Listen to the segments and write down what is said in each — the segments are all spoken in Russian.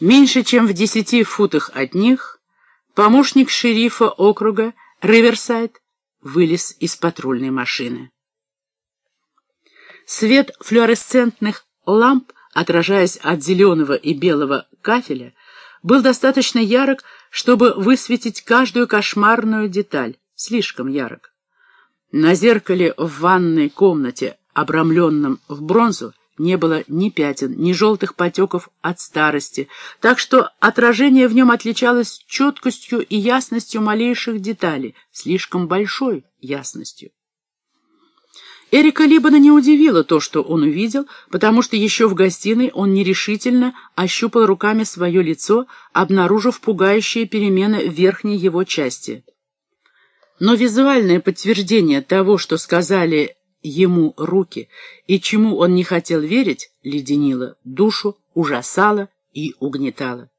Меньше чем в десяти футах от них помощник шерифа округа Риверсайд вылез из патрульной машины. Свет флуоресцентных ламп, отражаясь от зеленого и белого кафеля, был достаточно ярок, чтобы высветить каждую кошмарную деталь, слишком ярок. На зеркале в ванной комнате, обрамленном в бронзу, не было ни пятен, ни желтых потеков от старости, так что отражение в нем отличалось четкостью и ясностью малейших деталей, слишком большой ясностью. Эрика Либана не удивило то, что он увидел, потому что еще в гостиной он нерешительно ощупал руками свое лицо, обнаружив пугающие перемены в верхней его части. Но визуальное подтверждение того, что сказали ему руки, и чему он не хотел верить, леденило душу, ужасало и угнетало.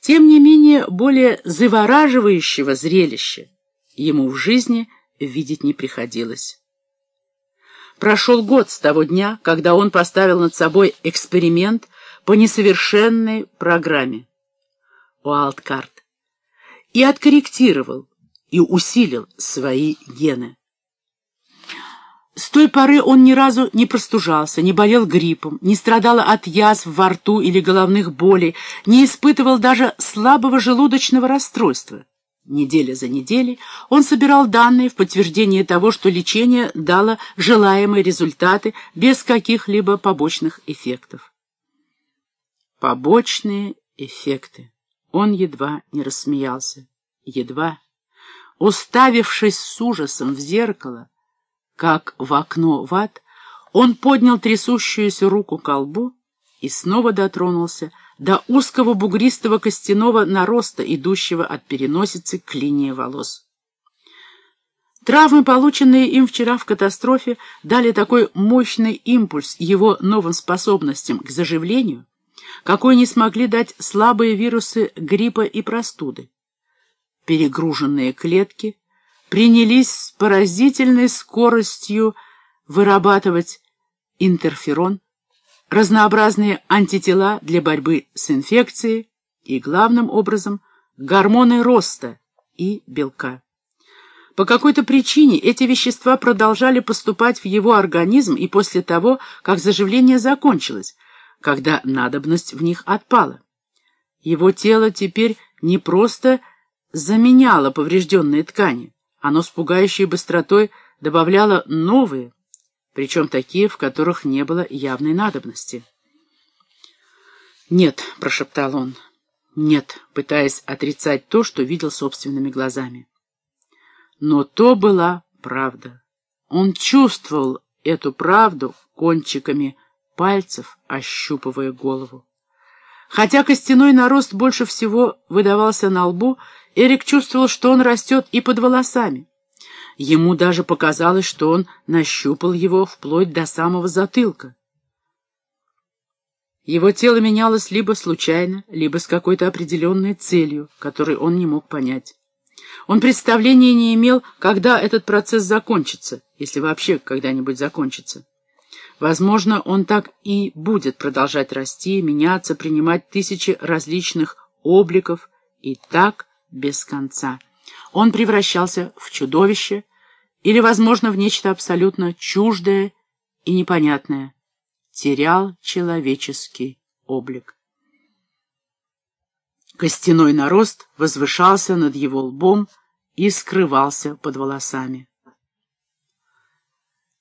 Тем не менее, более завораживающего зрелища ему в жизни видеть не приходилось. Прошел год с того дня, когда он поставил над собой эксперимент по несовершенной программе Уайлдкарт и откорректировал и усилил свои гены. С той поры он ни разу не простужался, не болел гриппом, не страдал от язв во рту или головных болей, не испытывал даже слабого желудочного расстройства. Неделя за неделей он собирал данные в подтверждение того, что лечение дало желаемые результаты без каких-либо побочных эффектов. Побочные эффекты. Он едва не рассмеялся. Едва. Уставившись с ужасом в зеркало, как в окно в ад, он поднял трясущуюся руку к колбу и снова дотронулся до узкого бугристого костяного нароста, идущего от переносицы к линии волос. Травмы, полученные им вчера в катастрофе, дали такой мощный импульс его новым способностям к заживлению, какой не смогли дать слабые вирусы гриппа и простуды. Перегруженные клетки принялись с поразительной скоростью вырабатывать интерферон, разнообразные антитела для борьбы с инфекцией и, главным образом, гормоны роста и белка. По какой-то причине эти вещества продолжали поступать в его организм и после того, как заживление закончилось, когда надобность в них отпала. Его тело теперь не просто заменяло поврежденные ткани, оно с пугающей быстротой добавляло новые, причем такие, в которых не было явной надобности. «Нет», — прошептал он, — «нет», пытаясь отрицать то, что видел собственными глазами. Но то была правда. Он чувствовал эту правду кончиками пальцев, ощупывая голову. Хотя костяной нарост больше всего выдавался на лбу, Эрик чувствовал, что он растет и под волосами. Ему даже показалось, что он нащупал его вплоть до самого затылка. Его тело менялось либо случайно, либо с какой-то определенной целью, которой он не мог понять. Он представления не имел, когда этот процесс закончится, если вообще когда-нибудь закончится. Возможно, он так и будет продолжать расти, меняться, принимать тысячи различных обликов, и так без конца. Он превращался в чудовище, или, возможно, в нечто абсолютно чуждое и непонятное. Терял человеческий облик. Костяной нарост возвышался над его лбом и скрывался под волосами.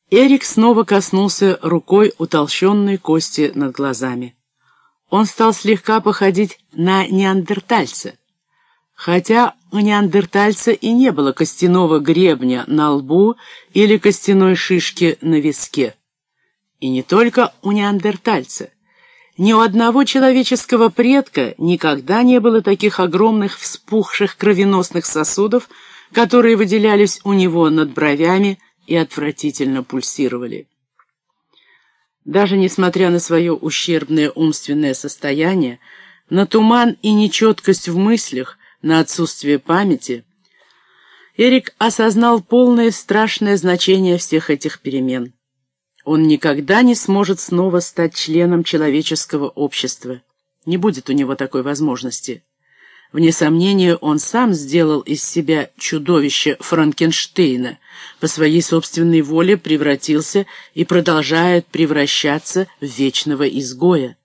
Эрик снова коснулся рукой утолщенной кости над глазами. Он стал слегка походить на неандертальца, хотя у неандертальца и не было костяного гребня на лбу или костяной шишки на виске. И не только у неандертальца. Ни у одного человеческого предка никогда не было таких огромных вспухших кровеносных сосудов, которые выделялись у него над бровями и отвратительно пульсировали. Даже несмотря на свое ущербное умственное состояние, на туман и нечеткость в мыслях, на отсутствие памяти, Эрик осознал полное страшное значение всех этих перемен. Он никогда не сможет снова стать членом человеческого общества. Не будет у него такой возможности. Вне сомнения, он сам сделал из себя чудовище Франкенштейна, по своей собственной воле превратился и продолжает превращаться в вечного изгоя.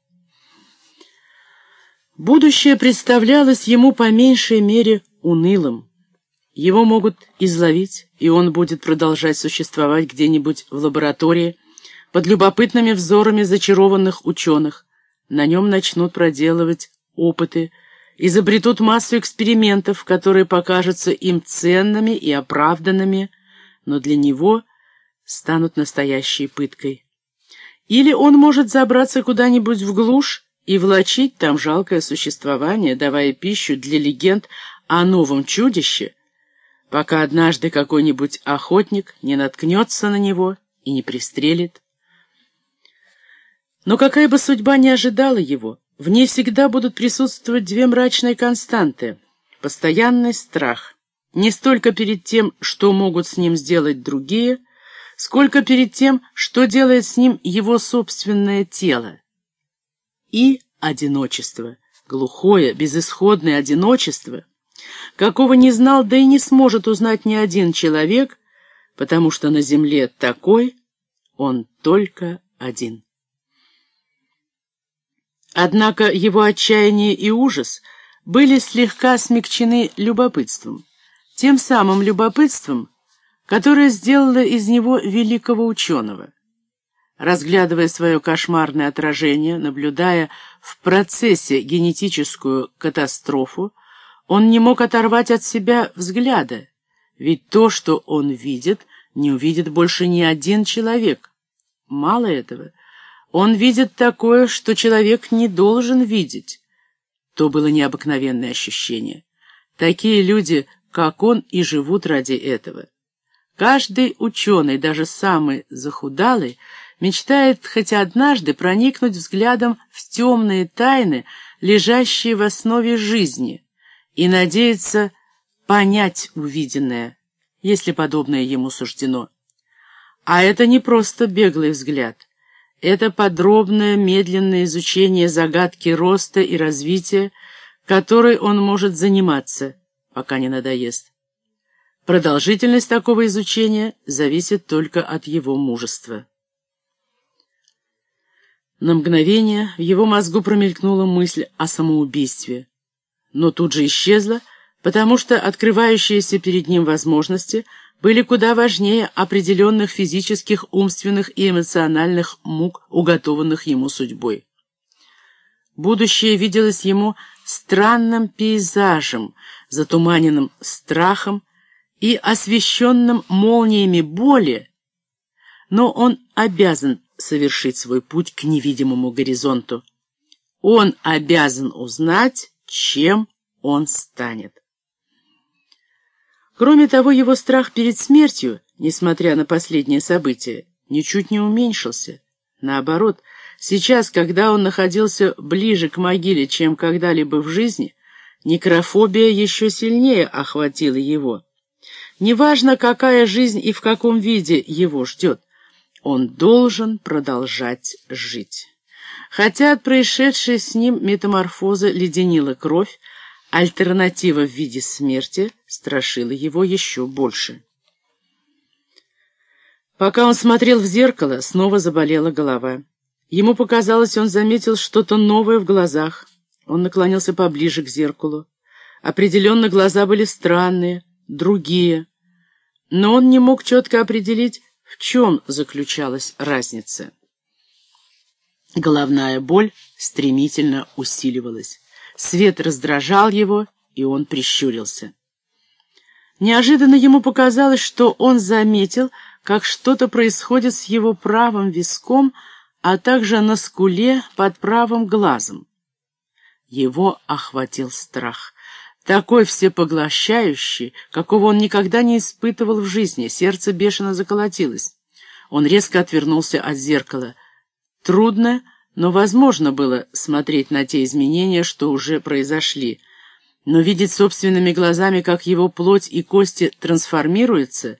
Будущее представлялось ему по меньшей мере унылым. Его могут изловить, и он будет продолжать существовать где-нибудь в лаборатории под любопытными взорами зачарованных ученых. На нем начнут проделывать опыты, изобретут массу экспериментов, которые покажутся им ценными и оправданными, но для него станут настоящей пыткой. Или он может забраться куда-нибудь в глушь и влачить там жалкое существование, давая пищу для легенд о новом чудище, пока однажды какой-нибудь охотник не наткнется на него и не пристрелит. Но какая бы судьба ни ожидала его, в ней всегда будут присутствовать две мрачные константы. Постоянный страх. Не столько перед тем, что могут с ним сделать другие, сколько перед тем, что делает с ним его собственное тело. И одиночество. Глухое, безысходное одиночество, какого не знал, да и не сможет узнать ни один человек, потому что на земле такой он только один. Однако его отчаяние и ужас были слегка смягчены любопытством. Тем самым любопытством, которое сделало из него великого ученого. Разглядывая свое кошмарное отражение, наблюдая в процессе генетическую катастрофу, он не мог оторвать от себя взгляда, ведь то, что он видит, не увидит больше ни один человек. Мало этого — он видит такое, что человек не должен видеть. То было необыкновенное ощущение. Такие люди, как он, и живут ради этого. Каждый ученый, даже самый захудалый, мечтает хоть однажды проникнуть взглядом в темные тайны, лежащие в основе жизни, и надеется понять увиденное, если подобное ему суждено. А это не просто беглый взгляд — это подробное, медленное изучение загадки роста и развития, которой он может заниматься, пока не надоест. Продолжительность такого изучения зависит только от его мужества. На мгновение в его мозгу промелькнула мысль о самоубийстве, но тут же исчезла, потому что открывающиеся перед ним возможности – были куда важнее определенных физических, умственных и эмоциональных мук, уготованных ему судьбой. Будущее виделось ему странным пейзажем, затуманенным страхом и освещенным молниями боли, но он обязан совершить свой путь к невидимому горизонту. Он обязан узнать, чем он станет. Кроме того, его страх перед смертью, несмотря на последнее событие, ничуть не уменьшился. Наоборот, сейчас, когда он находился ближе к могиле, чем когда-либо в жизни, некрофобия еще сильнее охватила его. Неважно, какая жизнь и в каком виде его ждет, он должен продолжать жить. Хотя от происшедшей с ним метаморфозы леденила кровь, Альтернатива в виде смерти страшила его еще больше. Пока он смотрел в зеркало, снова заболела голова. Ему показалось, он заметил что-то новое в глазах. Он наклонился поближе к зеркалу. Определенно глаза были странные, другие. Но он не мог четко определить, в чем заключалась разница. Головная боль стремительно усиливалась. Свет раздражал его, и он прищурился. Неожиданно ему показалось, что он заметил, как что-то происходит с его правым виском, а также на скуле под правым глазом. Его охватил страх. Такой всепоглощающий, какого он никогда не испытывал в жизни. Сердце бешено заколотилось. Он резко отвернулся от зеркала. Трудно, но возможно было смотреть на те изменения, что уже произошли. Но видеть собственными глазами, как его плоть и кости трансформируются,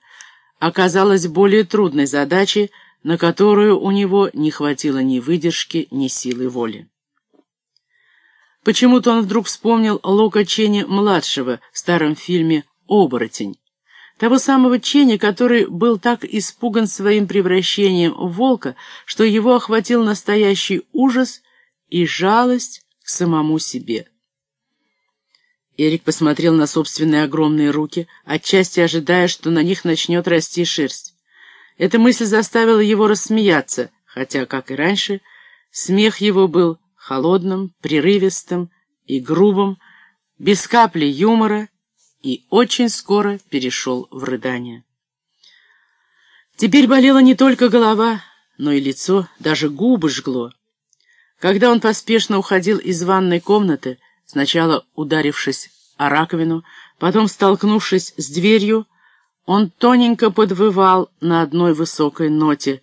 оказалось более трудной задачей, на которую у него не хватило ни выдержки, ни силы воли. Почему-то он вдруг вспомнил Лока Ченни-младшего в старом фильме «Оборотень». Того самого Ченни, который был так испуган своим превращением в волка, что его охватил настоящий ужас и жалость к самому себе. Эрик посмотрел на собственные огромные руки, отчасти ожидая, что на них начнет расти шерсть. Эта мысль заставила его рассмеяться, хотя, как и раньше, смех его был холодным, прерывистым и грубым, без капли юмора и очень скоро перешел в рыдание. Теперь болела не только голова, но и лицо, даже губы жгло. Когда он поспешно уходил из ванной комнаты, сначала ударившись о раковину, потом столкнувшись с дверью, он тоненько подвывал на одной высокой ноте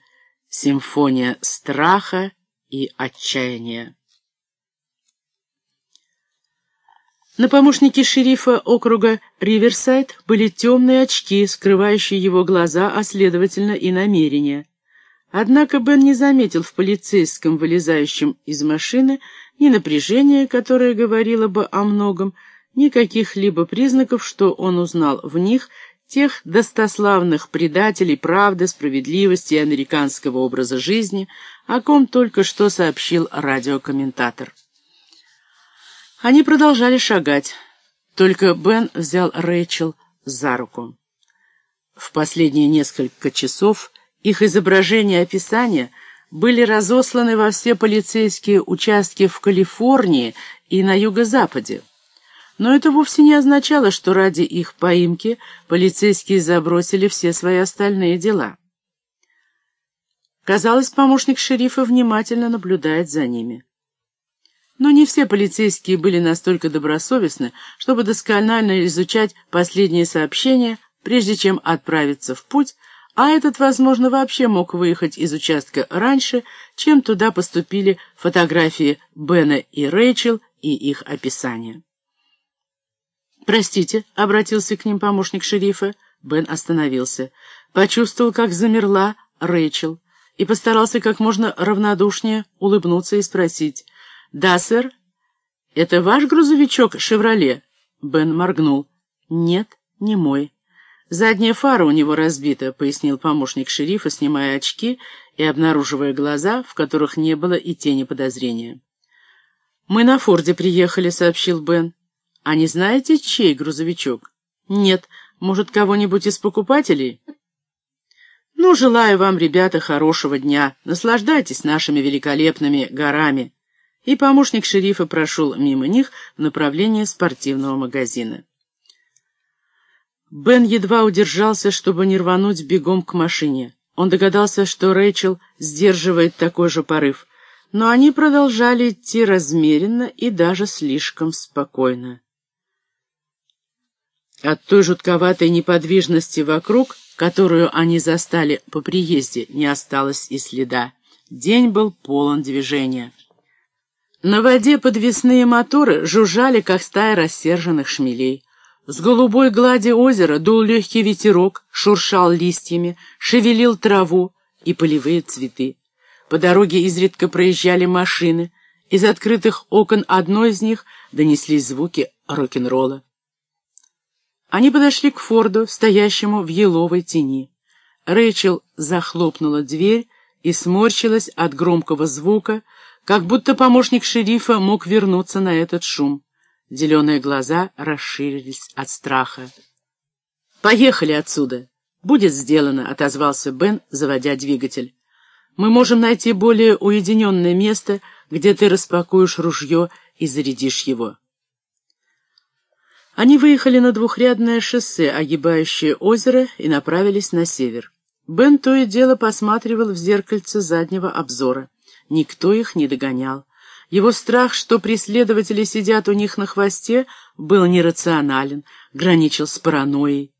«Симфония страха и отчаяния». На помощнике шерифа округа Риверсайд были темные очки, скрывающие его глаза, а следовательно и намерения. Однако Бен не заметил в полицейском, вылезающем из машины, ни напряжения, которое говорило бы о многом, ни каких-либо признаков, что он узнал в них тех достославных предателей правды, справедливости и американского образа жизни, о ком только что сообщил радиокомментатор. Они продолжали шагать, только Бен взял Рэйчел за руку. В последние несколько часов их изображения и описания были разосланы во все полицейские участки в Калифорнии и на юго-западе. Но это вовсе не означало, что ради их поимки полицейские забросили все свои остальные дела. Казалось, помощник шерифа внимательно наблюдает за ними. Но не все полицейские были настолько добросовестны, чтобы досконально изучать последние сообщения, прежде чем отправиться в путь, а этот, возможно, вообще мог выехать из участка раньше, чем туда поступили фотографии Бена и Рэйчел и их описания. «Простите», — обратился к ним помощник шерифа. Бен остановился, почувствовал, как замерла Рэйчел, и постарался как можно равнодушнее улыбнуться и спросить. «Да, сэр? Это ваш грузовичок «Шевроле»?» Бен моргнул. «Нет, не мой». «Задняя фара у него разбита», — пояснил помощник шерифа, снимая очки и обнаруживая глаза, в которых не было и тени подозрения. «Мы на Форде приехали», — сообщил Бен. «А не знаете, чей грузовичок?» «Нет. Может, кого-нибудь из покупателей?» «Ну, желаю вам, ребята, хорошего дня. Наслаждайтесь нашими великолепными горами». И помощник шерифа прошел мимо них в направлении спортивного магазина. Бен едва удержался, чтобы не рвануть бегом к машине. Он догадался, что Рэйчел сдерживает такой же порыв, но они продолжали идти размеренно и даже слишком спокойно. От той жутковатой неподвижности вокруг, которую они застали по приезде, не осталось и следа. День был полон движения. На воде подвесные моторы жужжали, как стая рассерженных шмелей. С голубой глади озера дул легкий ветерок, шуршал листьями, шевелил траву и полевые цветы. По дороге изредка проезжали машины. Из открытых окон одной из них донеслись звуки рок-н-ролла. Они подошли к Форду, стоящему в еловой тени. Рэйчел захлопнула дверь и сморщилась от громкого звука, как будто помощник шерифа мог вернуться на этот шум. Зеленые глаза расширились от страха. «Поехали отсюда!» «Будет сделано», — отозвался Бен, заводя двигатель. «Мы можем найти более уединенное место, где ты распакуешь ружье и зарядишь его». Они выехали на двухрядное шоссе, огибающее озеро, и направились на север. Бен то и дело посматривал в зеркальце заднего обзора. Никто их не догонял. Его страх, что преследователи сидят у них на хвосте, был нерационален, граничил с паранойей.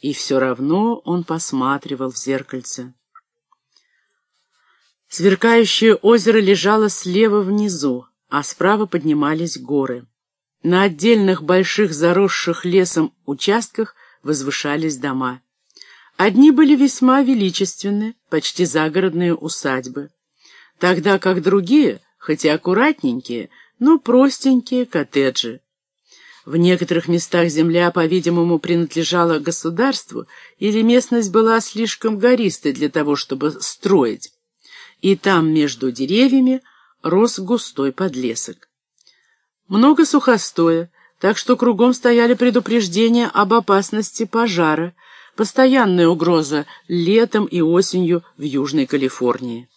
И все равно он посматривал в зеркальце. Сверкающее озеро лежало слева внизу, а справа поднимались горы. На отдельных больших заросших лесом участках возвышались дома. Одни были весьма величественны, почти загородные усадьбы, тогда как другие, хоть и аккуратненькие, но простенькие коттеджи. В некоторых местах земля, по-видимому, принадлежала государству, или местность была слишком гористой для того, чтобы строить. И там, между деревьями, рос густой подлесок. Много сухостоя, так что кругом стояли предупреждения об опасности пожара, постоянная угроза летом и осенью в Южной Калифорнии.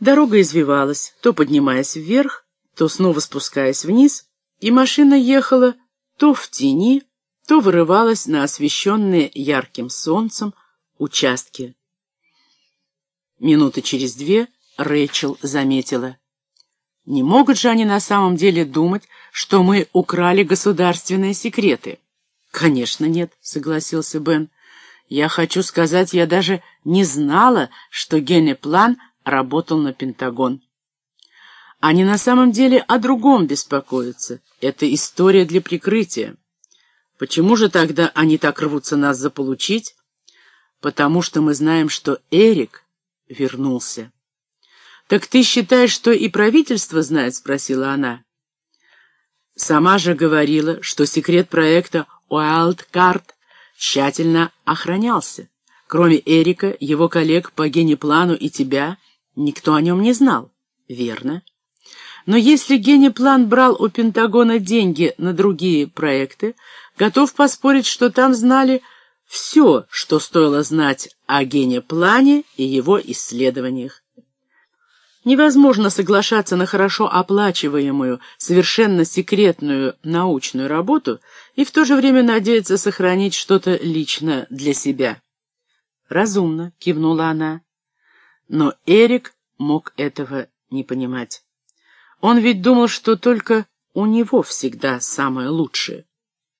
Дорога извивалась, то поднимаясь вверх, то снова спускаясь вниз, и машина ехала то в тени, то вырывалась на освещенные ярким солнцем участки. Минуты через две Рэйчел заметила. Не могут же они на самом деле думать, что мы украли государственные секреты? Конечно, нет, согласился Бен. Я хочу сказать, я даже не знала, что генеплан работал на Пентагон. Они на самом деле о другом беспокоятся. Это история для прикрытия. Почему же тогда они так рвутся нас заполучить? Потому что мы знаем, что Эрик вернулся. «Так ты считаешь, что и правительство знает?» — спросила она. Сама же говорила, что секрет проекта Wildcard тщательно охранялся. Кроме Эрика, его коллег по генеплану и тебя, никто о нем не знал. Верно? Но если генеплан брал у Пентагона деньги на другие проекты, готов поспорить, что там знали все, что стоило знать о генеплане и его исследованиях. Невозможно соглашаться на хорошо оплачиваемую, совершенно секретную научную работу и в то же время надеяться сохранить что-то лично для себя. «Разумно», — кивнула она. Но Эрик мог этого не понимать. Он ведь думал, что только у него всегда самое лучшее.